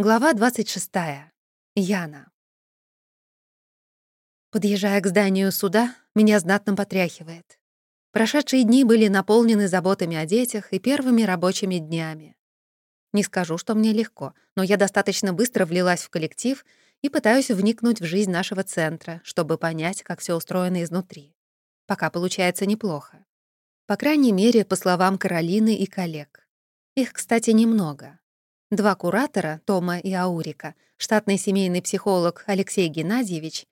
Глава 26. Яна. Подъезжая к зданию суда, меня знатно потряхивает. Прошедшие дни были наполнены заботами о детях и первыми рабочими днями. Не скажу, что мне легко, но я достаточно быстро влилась в коллектив и пытаюсь вникнуть в жизнь нашего центра, чтобы понять, как все устроено изнутри. Пока получается неплохо. По крайней мере, по словам Каролины и коллег. Их, кстати, немного. Два куратора, Тома и Аурика, штатный семейный психолог Алексей Геннадьевич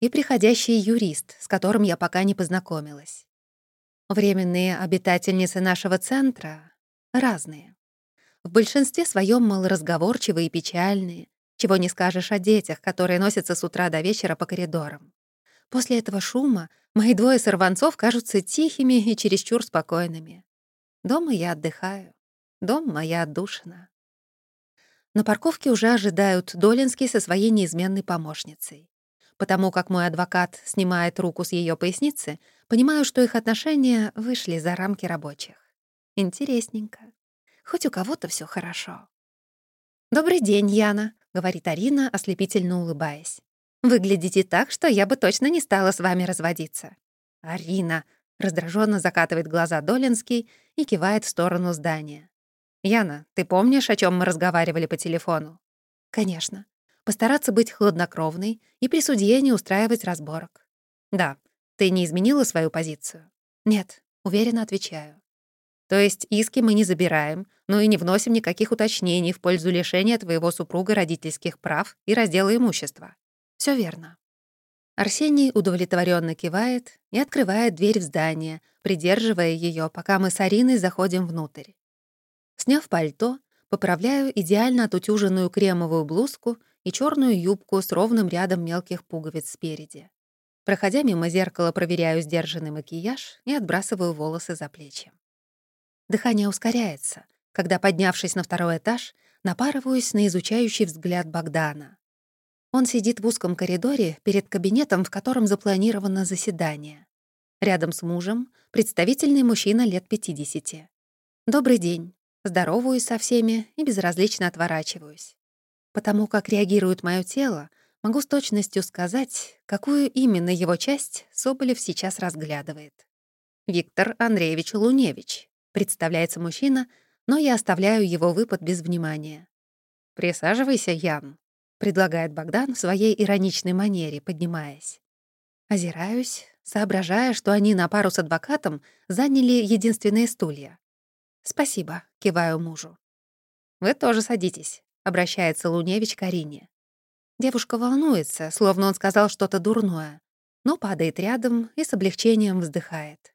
и приходящий юрист, с которым я пока не познакомилась. Временные обитательницы нашего центра разные. В большинстве своем малоразговорчивые и печальные, чего не скажешь о детях, которые носятся с утра до вечера по коридорам. После этого шума мои двое сорванцов кажутся тихими и чересчур спокойными. Дома я отдыхаю. Дом — моя отдушина. На парковке уже ожидают Долинский со своей неизменной помощницей. Потому как мой адвокат снимает руку с ее поясницы, понимаю, что их отношения вышли за рамки рабочих. Интересненько. Хоть у кого-то все хорошо. «Добрый день, Яна», — говорит Арина, ослепительно улыбаясь. «Выглядите так, что я бы точно не стала с вами разводиться». «Арина», — раздраженно закатывает глаза Долинский и кивает в сторону здания. «Яна, ты помнишь, о чем мы разговаривали по телефону?» «Конечно. Постараться быть хладнокровной и при судье не устраивать разборок». «Да. Ты не изменила свою позицию?» «Нет», — уверенно отвечаю. «То есть иски мы не забираем, но и не вносим никаких уточнений в пользу лишения твоего супруга родительских прав и раздела имущества?» Все верно». Арсений удовлетворенно кивает и открывает дверь в здание, придерживая ее, пока мы с Ариной заходим внутрь. Сняв пальто, поправляю идеально отутюженную кремовую блузку и черную юбку с ровным рядом мелких пуговиц спереди. Проходя мимо зеркала, проверяю сдержанный макияж и отбрасываю волосы за плечи. Дыхание ускоряется, когда, поднявшись на второй этаж, напарываюсь на изучающий взгляд Богдана. Он сидит в узком коридоре перед кабинетом, в котором запланировано заседание. Рядом с мужем представительный мужчина лет 50. «Добрый день здороваюсь со всеми и безразлично отворачиваюсь. Потому как реагирует мое тело, могу с точностью сказать, какую именно его часть Соболев сейчас разглядывает. Виктор Андреевич Луневич, представляется мужчина, но я оставляю его выпад без внимания. «Присаживайся, Ян», — предлагает Богдан в своей ироничной манере, поднимаясь. Озираюсь, соображая, что они на пару с адвокатом заняли единственные стулья. «Спасибо», — киваю мужу. «Вы тоже садитесь», — обращается Луневич к Арине. Девушка волнуется, словно он сказал что-то дурное, но падает рядом и с облегчением вздыхает.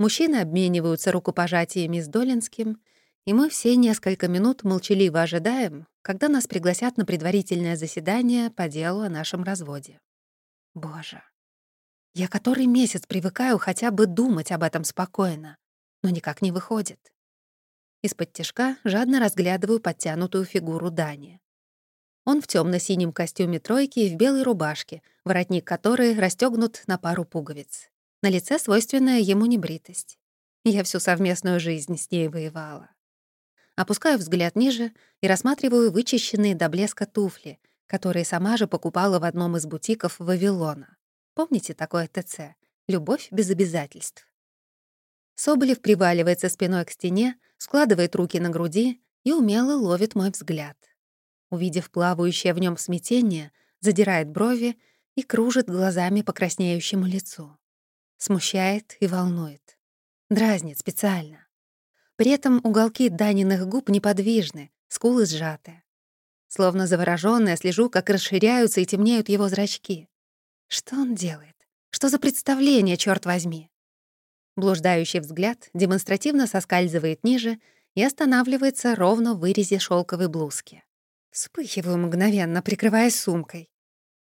Мужчины обмениваются рукопожатиями с Долинским, и мы все несколько минут молчаливо ожидаем, когда нас пригласят на предварительное заседание по делу о нашем разводе. Боже, я который месяц привыкаю хотя бы думать об этом спокойно, но никак не выходит. Из-под тяжка жадно разглядываю подтянутую фигуру Дани. Он в темно синем костюме тройки и в белой рубашке, воротник которой расстегнут на пару пуговиц. На лице свойственная ему небритость. Я всю совместную жизнь с ней воевала. Опускаю взгляд ниже и рассматриваю вычищенные до блеска туфли, которые сама же покупала в одном из бутиков Вавилона. Помните такое ТЦ? Любовь без обязательств. Соболев приваливается спиной к стене, складывает руки на груди и умело ловит мой взгляд. Увидев плавающее в нем смятение, задирает брови и кружит глазами по краснеющему лицу. Смущает и волнует. Дразнит специально. При этом уголки Даниных губ неподвижны, скулы сжаты. Словно заворожённая, слежу, как расширяются и темнеют его зрачки. Что он делает? Что за представление, черт возьми? Блуждающий взгляд демонстративно соскальзывает ниже и останавливается ровно в вырезе шелковой блузки. Вспыхиваю мгновенно, прикрываясь сумкой.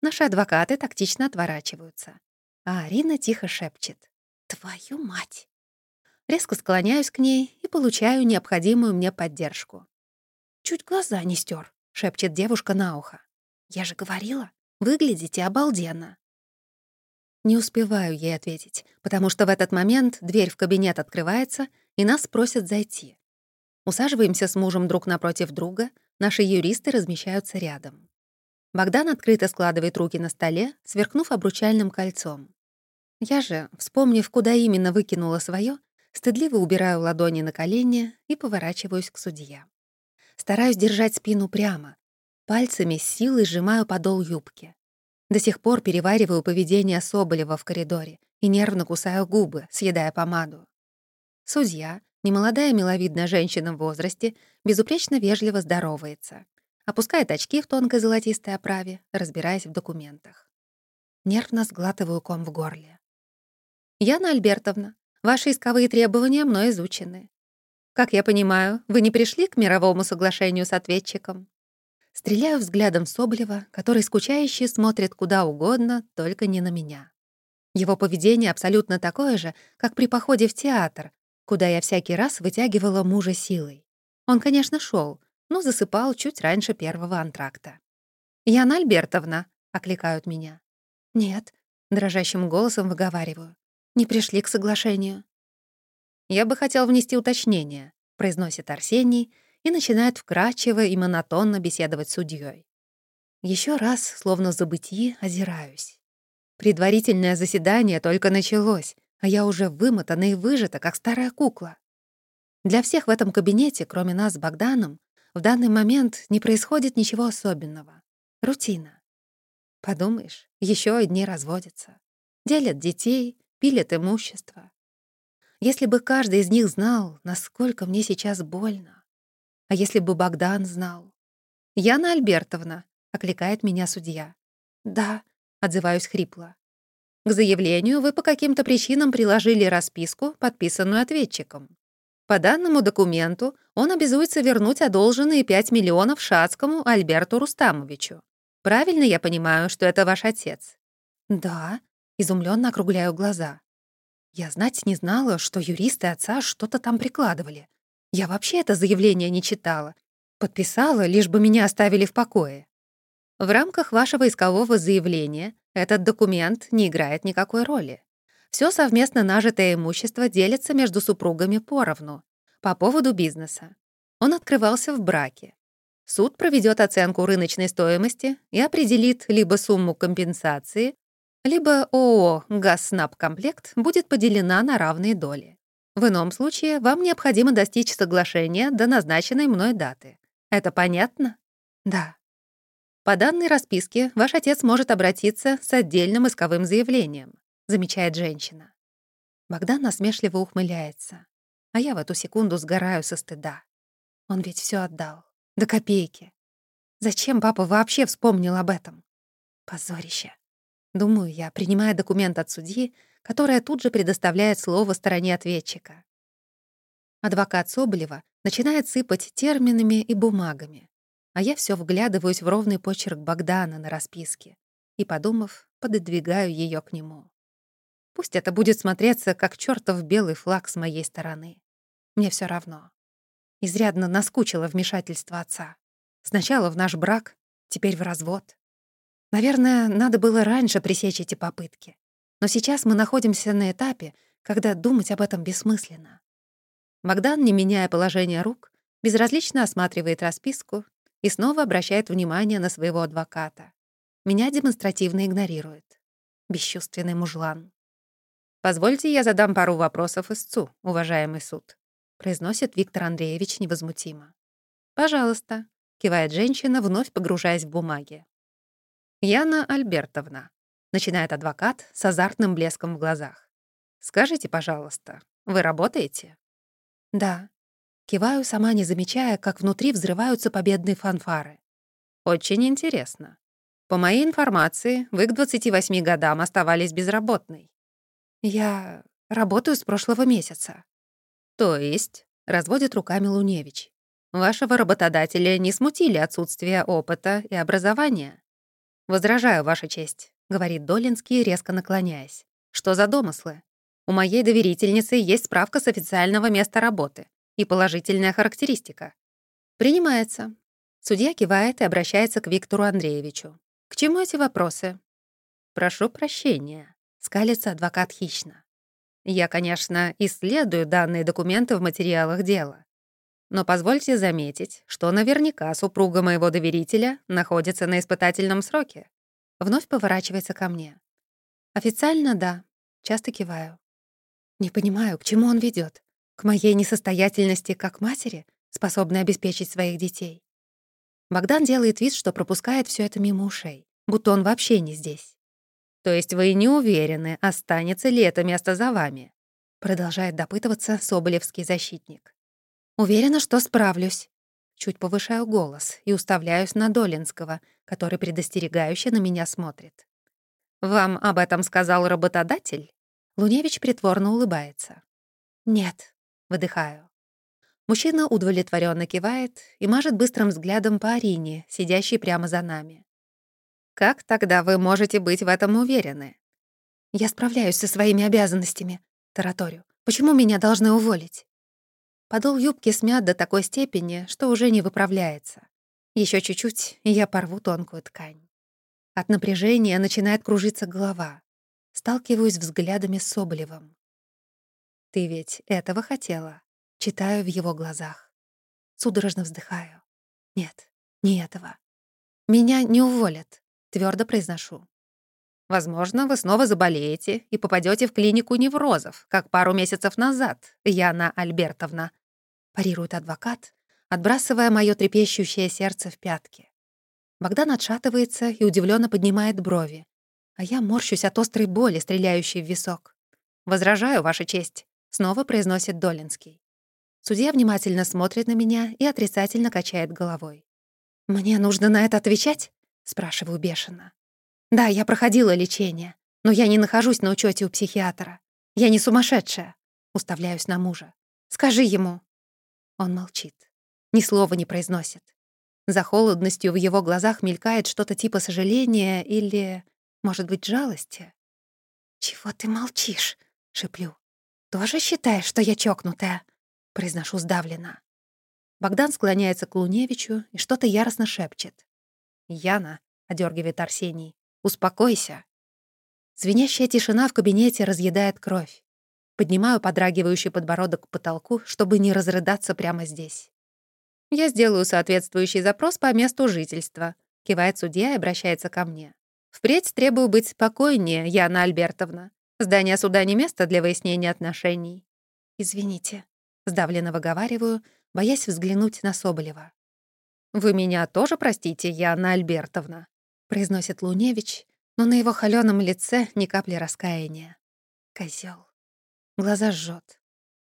Наши адвокаты тактично отворачиваются. А Арина тихо шепчет. «Твою мать!» Резко склоняюсь к ней и получаю необходимую мне поддержку. «Чуть глаза не стер, шепчет девушка на ухо. «Я же говорила, выглядите обалденно». Не успеваю ей ответить, потому что в этот момент дверь в кабинет открывается, и нас просят зайти. Усаживаемся с мужем друг напротив друга, наши юристы размещаются рядом. Богдан открыто складывает руки на столе, сверкнув обручальным кольцом. Я же, вспомнив, куда именно выкинула свое, стыдливо убираю ладони на колени и поворачиваюсь к судье. Стараюсь держать спину прямо. Пальцами с силой сжимаю подол юбки. До сих пор перевариваю поведение Соболева в коридоре и нервно кусаю губы, съедая помаду. Судья, немолодая миловидная женщина в возрасте, безупречно вежливо здоровается. Опускает очки в тонкой золотистой оправе, разбираясь в документах. Нервно сглатываю ком в горле. «Яна Альбертовна, ваши исковые требования мной изучены. Как я понимаю, вы не пришли к мировому соглашению с ответчиком?» Стреляю взглядом Соболева, который скучающе смотрит куда угодно, только не на меня. Его поведение абсолютно такое же, как при походе в театр, куда я всякий раз вытягивала мужа силой. Он, конечно, шел, но засыпал чуть раньше первого антракта. «Яна Альбертовна», — окликают меня. «Нет», — дрожащим голосом выговариваю. «Не пришли к соглашению». «Я бы хотел внести уточнение», — произносит Арсений и начинает вкрадчиво и монотонно беседовать с судьей. Еще раз, словно в забытии, озираюсь. Предварительное заседание только началось, а я уже вымотана и выжата, как старая кукла. Для всех в этом кабинете, кроме нас с Богданом, в данный момент не происходит ничего особенного. Рутина. Подумаешь, еще одни разводятся. Делят детей, пилят имущество. Если бы каждый из них знал, насколько мне сейчас больно. А если бы Богдан знал? «Яна Альбертовна», — окликает меня судья. «Да», — отзываюсь хрипло. «К заявлению вы по каким-то причинам приложили расписку, подписанную ответчиком. По данному документу он обязуется вернуть одолженные 5 миллионов Шацкому Альберту Рустамовичу. Правильно я понимаю, что это ваш отец?» «Да», — изумленно округляю глаза. Я знать не знала, что юристы отца что-то там прикладывали. Я вообще это заявление не читала. Подписала, лишь бы меня оставили в покое. В рамках вашего искового заявления этот документ не играет никакой роли. Все совместно нажитое имущество делится между супругами поровну по поводу бизнеса. Он открывался в браке. Суд проведет оценку рыночной стоимости и определит либо сумму компенсации, либо ООО «Газснабкомплект» будет поделена на равные доли. В ином случае вам необходимо достичь соглашения до назначенной мной даты. Это понятно? Да. По данной расписке ваш отец может обратиться с отдельным исковым заявлением, замечает женщина. Богдан насмешливо ухмыляется, а я в эту секунду сгораю со стыда. Он ведь все отдал. До копейки. Зачем папа вообще вспомнил об этом? Позорище. Думаю я, принимая документ от судьи, которая тут же предоставляет слово стороне ответчика. Адвокат Соболева начинает сыпать терминами и бумагами, а я все вглядываюсь в ровный почерк Богдана на расписке и, подумав, пододвигаю ее к нему. Пусть это будет смотреться, как чертов белый флаг с моей стороны. Мне все равно. Изрядно наскучило вмешательство отца. Сначала в наш брак, теперь в развод. Наверное, надо было раньше пресечь эти попытки. Но сейчас мы находимся на этапе, когда думать об этом бессмысленно. Богдан, не меняя положение рук, безразлично осматривает расписку и снова обращает внимание на своего адвоката. Меня демонстративно игнорирует. Бесчувственный мужлан. «Позвольте, я задам пару вопросов истцу, уважаемый суд», произносит Виктор Андреевич невозмутимо. «Пожалуйста», — кивает женщина, вновь погружаясь в бумаги. «Яна Альбертовна», — начинает адвокат с азартным блеском в глазах. «Скажите, пожалуйста, вы работаете?» «Да». Киваю, сама не замечая, как внутри взрываются победные фанфары. «Очень интересно. По моей информации, вы к 28 годам оставались безработной». «Я работаю с прошлого месяца». «То есть?» — разводит руками Луневич. «Вашего работодателя не смутили отсутствие опыта и образования?» «Возражаю, Ваша честь», — говорит Долинский, резко наклоняясь. «Что за домыслы? У моей доверительницы есть справка с официального места работы и положительная характеристика». «Принимается». Судья кивает и обращается к Виктору Андреевичу. «К чему эти вопросы?» «Прошу прощения», — скалится адвокат хищно. «Я, конечно, исследую данные документы в материалах дела. Но позвольте заметить, что наверняка супруга моего доверителя находится на испытательном сроке. Вновь поворачивается ко мне. Официально да, часто киваю. Не понимаю, к чему он ведет. К моей несостоятельности как матери, способной обеспечить своих детей. Богдан делает вид, что пропускает все это мимо ушей, будто он вообще не здесь. То есть вы не уверены, останется ли это место за вами? Продолжает допытываться Соболевский защитник. Уверена, что справлюсь. Чуть повышаю голос и уставляюсь на Долинского, который предостерегающе на меня смотрит. «Вам об этом сказал работодатель?» Луневич притворно улыбается. «Нет», — выдыхаю. Мужчина удовлетворенно кивает и мажет быстрым взглядом по Арине, сидящей прямо за нами. «Как тогда вы можете быть в этом уверены?» «Я справляюсь со своими обязанностями», — тараторю. «Почему меня должны уволить?» Подол юбки смят до такой степени, что уже не выправляется. Еще чуть-чуть, и я порву тонкую ткань. От напряжения начинает кружиться голова. Сталкиваюсь взглядами с Соболевым. «Ты ведь этого хотела?» Читаю в его глазах. Судорожно вздыхаю. «Нет, не этого. Меня не уволят», — твердо произношу. Возможно, вы снова заболеете и попадете в клинику неврозов, как пару месяцев назад, Яна Альбертовна», — парирует адвокат, отбрасывая моё трепещущее сердце в пятки. Богдан отшатывается и удивленно поднимает брови, а я морщусь от острой боли, стреляющей в висок. «Возражаю, Ваша честь», — снова произносит Долинский. Судья внимательно смотрит на меня и отрицательно качает головой. «Мне нужно на это отвечать?» — спрашиваю бешено. Да, я проходила лечение, но я не нахожусь на учете у психиатра. Я не сумасшедшая. Уставляюсь на мужа. Скажи ему. Он молчит. Ни слова не произносит. За холодностью в его глазах мелькает что-то типа сожаления или, может быть, жалости. «Чего ты молчишь?» — шеплю. «Тоже считаешь, что я чокнутая?» — произношу сдавленно. Богдан склоняется к Луневичу и что-то яростно шепчет. «Яна», — одергивает Арсений, Успокойся. Звенящая тишина в кабинете разъедает кровь. Поднимаю подрагивающий подбородок к потолку, чтобы не разрыдаться прямо здесь. «Я сделаю соответствующий запрос по месту жительства», — кивает судья и обращается ко мне. «Впредь требую быть спокойнее, Яна Альбертовна. Здание суда не место для выяснения отношений». «Извините», — сдавленно выговариваю, боясь взглянуть на Соболева. «Вы меня тоже простите, Яна Альбертовна?» произносит Луневич, но на его холёном лице ни капли раскаяния. Козёл. Глаза жжёт.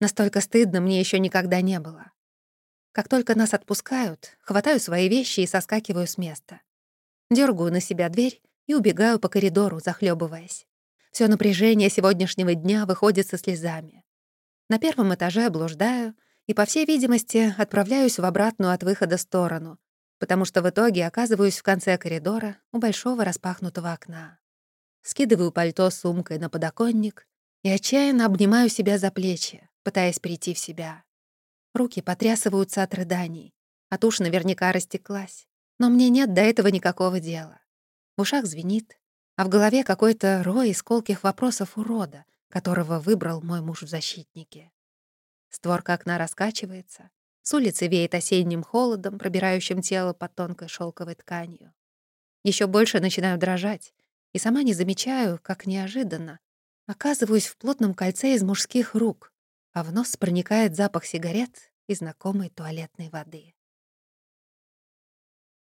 Настолько стыдно мне ещё никогда не было. Как только нас отпускают, хватаю свои вещи и соскакиваю с места. Дёргаю на себя дверь и убегаю по коридору, захлёбываясь. Всё напряжение сегодняшнего дня выходит со слезами. На первом этаже блуждаю и, по всей видимости, отправляюсь в обратную от выхода сторону, потому что в итоге оказываюсь в конце коридора у большого распахнутого окна. Скидываю пальто с сумкой на подоконник и отчаянно обнимаю себя за плечи, пытаясь прийти в себя. Руки потрясываются от рыданий, а тушь наверняка растеклась, но мне нет до этого никакого дела. В ушах звенит, а в голове какой-то рой из колких вопросов урода, которого выбрал мой муж в защитнике. Створка окна раскачивается, с улицы веет осенним холодом, пробирающим тело под тонкой шелковой тканью. Еще больше начинаю дрожать, и сама не замечаю, как неожиданно оказываюсь в плотном кольце из мужских рук, а в нос проникает запах сигарет и знакомой туалетной воды.